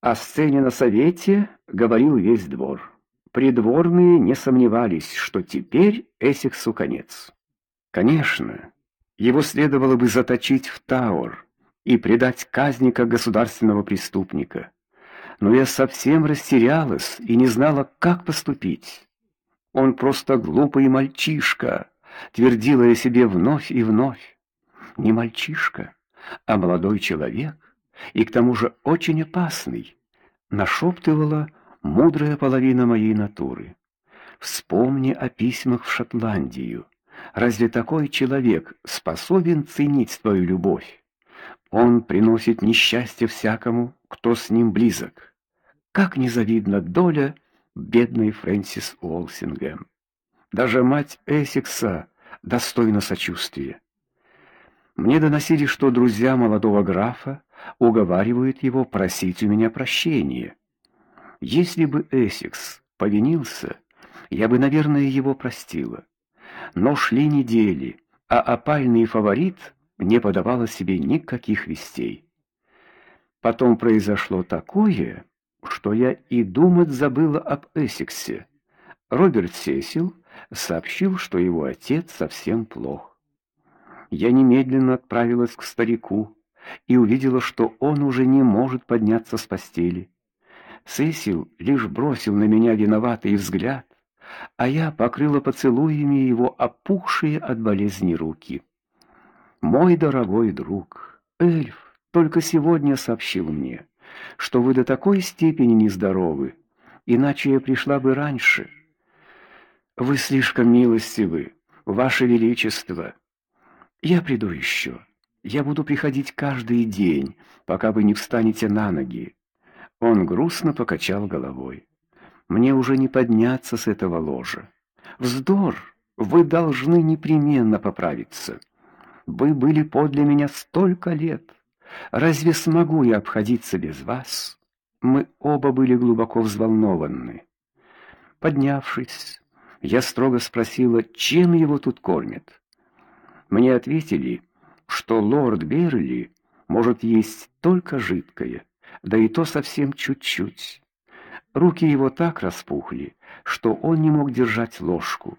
О сцене на совете говорил весь двор. Придворные не сомневались, что теперь Эссексу конец. Конечно, его следовало бы заточить в Тауэр и предать казни как государственного преступника. Но я совсем растерялась и не знала, как поступить. Он просто глупый мальчишка, твердила я себе вновь и вновь. Не мальчишка, а молодой человек, и к тому же очень опасный, нашептывала мудрая половина моей натуры. Вспомни о письмах в Шотландию. Разве такой человек способен ценить твою любовь? Он приносит несчастье всякому, кто с ним близок. Как незавидна доля бедной Фрэнсис Уолсингем. Даже мать Эссекса достойна сочувствия. Мне доносили, что друзья молодого графа уговаривают его просить у меня прощения. Если бы Эссекс повинился, я бы, наверное, его простила. Но шли недели, а опальный фаворит не подавал о себе никаких вестей. Потом произошло такое, что я и думать забыла об Эссексе. Роберт Сесил сообщил, что его отец совсем плох. Я немедленно отправилась к старику и увидела, что он уже не может подняться с постели. Сесил лишь бросил на меня виноватый взгляд, а я покрыла поцелуями его опухшие от болезни руки. Мой дорогой друг, эльф только сегодня сообщил мне, что вы до такой степени нездоровы, иначе я пришла бы раньше. Вы слишком милостивы, ваше величество. Я приду еще. Я буду приходить каждый день, пока вы не встанете на ноги. Он грустно покачал головой. Мне уже не подняться с этого ложа. Вздор. Вы должны непременно поправиться. Вы были подле меня столько лет. Разве смогу я обходиться без вас? Мы оба были глубоко взволнованы. Поднявшись, я строго спросила, чем его тут кормят. Мне ответили, что лорд Берли может есть только жидкое, да и то совсем чуть-чуть. Руки его так распухли, что он не мог держать ложку.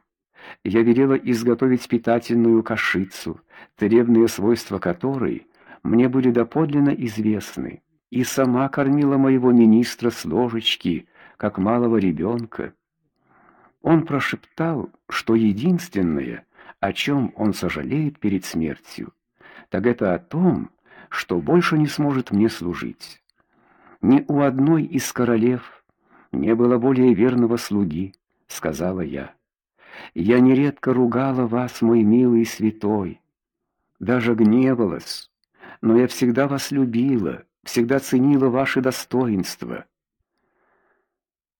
Я велела изготовить питательную кашицу, требные свойства которой мне были доподлинно известны, и сама кормила моего министра с ложечки, как малого ребенка. Он прошептал, что единственное, о чем он сожалеет перед смертью, так это о том, что больше не сможет мне служить. Ни у одной из королев не было более верного слуги, сказала я. Я нередко ругала вас, мой милый святой, даже гневалась, но я всегда вас любила, всегда ценила ваши достоинства.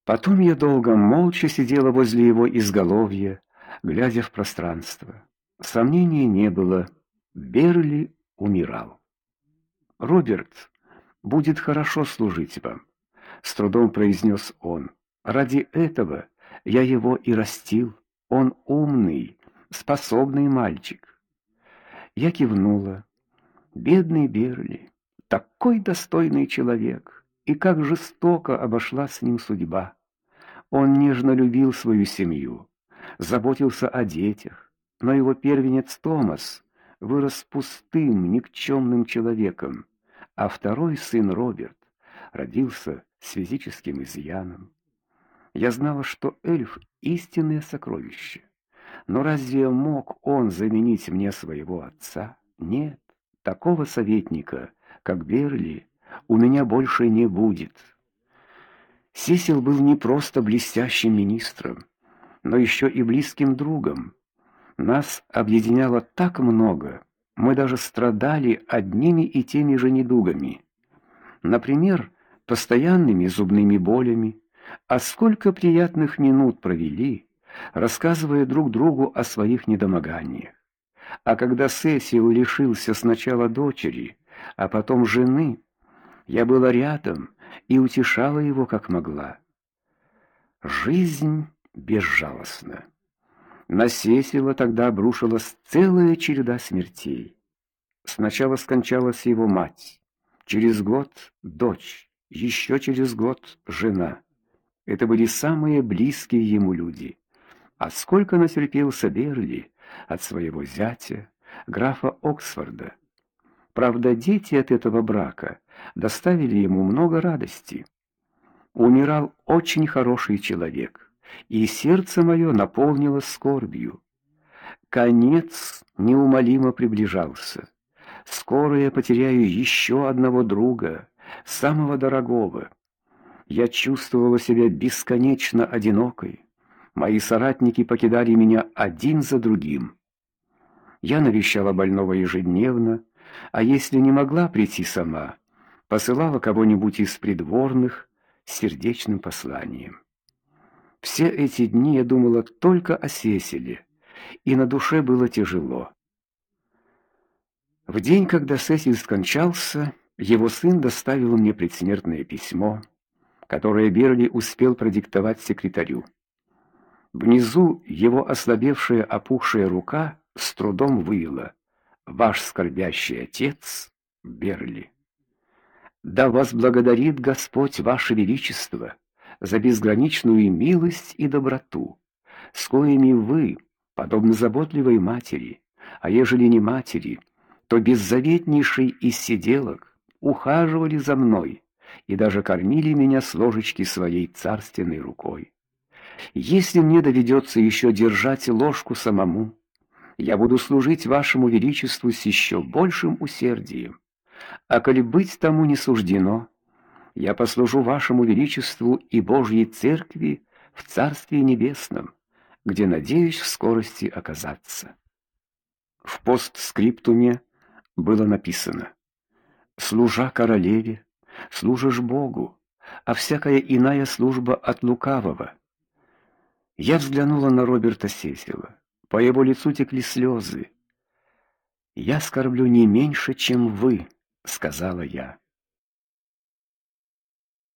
Потом я долго молча сидела возле его изголовья, глядя в пространство. Сомнений не было. Берли умирал. Роберт будет хорошо служить вам, с трудом произнес он. Ради этого я его и растил. Он умный, способный мальчик. Я кивнула. Бедный Берли, такой достойный человек, и как жестоко обошла с ним судьба. Он нежно любил свою семью, заботился о детях, но его первенец Томас вырос пустым, никчемным человеком, а второй сын Роберт родился с физическим изъяном. Я знала, что эльф истинное сокровище. Но разве мог он заменить мне своего отца? Нет. Такого советника, как Берли, у меня больше не будет. Сесил был не просто блестящим министром, но еще и близким другом. Нас объединяло так много. Мы даже страдали одними и теми же недугами. Например, постоянными зубными болями. А сколько приятных минут провели, рассказывая друг другу о своих недомоганиях. А когда Сесил лишился сначала дочери, а потом жены, я была рядом и утешала его как могла. Жизнь безжалостна. На Сесила тогда обрушилась целая череда смертей. Сначала скончалась его мать, через год дочь, еще через год жена. Это были самые близкие ему люди. А сколько натерпелся Берли от своего зятя, графа Оксфорда. Правда, дети от этого брака доставили ему много радости. Умирал очень хороший человек, и сердце мое наполнилось скорбью. Конец неумолимо приближался. Скоро я потеряю еще одного друга, самого дорогого. Я чувствовала себя бесконечно одинокой. Мои соратники покидали меня один за другим. Я навещала больного ежедневно, а если не могла прийти сама, посылала кого-нибудь из придворных с сердечным посланием. Все эти дни я думала только о Сесиле и на душе было тяжело. В день, когда Сесиль скончался, его сын доставил мне предсмертное письмо, которое Берли успел продиктовать секретарю. Внизу его ослабевшая, опухшая рука с трудом вывела: "Ваш скорбящий отец Берли". Да вас благодарит Господь ваше величество за безграничную милость и доброту, с коими вы подобно заботливой матери, а ежели не матери, то беззаветнейшей из сиделок ухаживали за мной и даже кормили меня с ложечки своей царственной рукой. Если мне доведется еще держать ложку самому, я буду служить вашему величеству с еще большим усердием. А коли быть тому не суждено, я послужу вашему величеству и Божьей церкви в Царстве небесном где надеюсь в скорости оказаться. В постскриптуме было написано: "Служа королеве, служишь Богу, а всякая иная служба от лукавого". Я взглянула на Роберта Сесила. По его лицу текли слезы. "Я скорблю не меньше, чем вы", сказала я.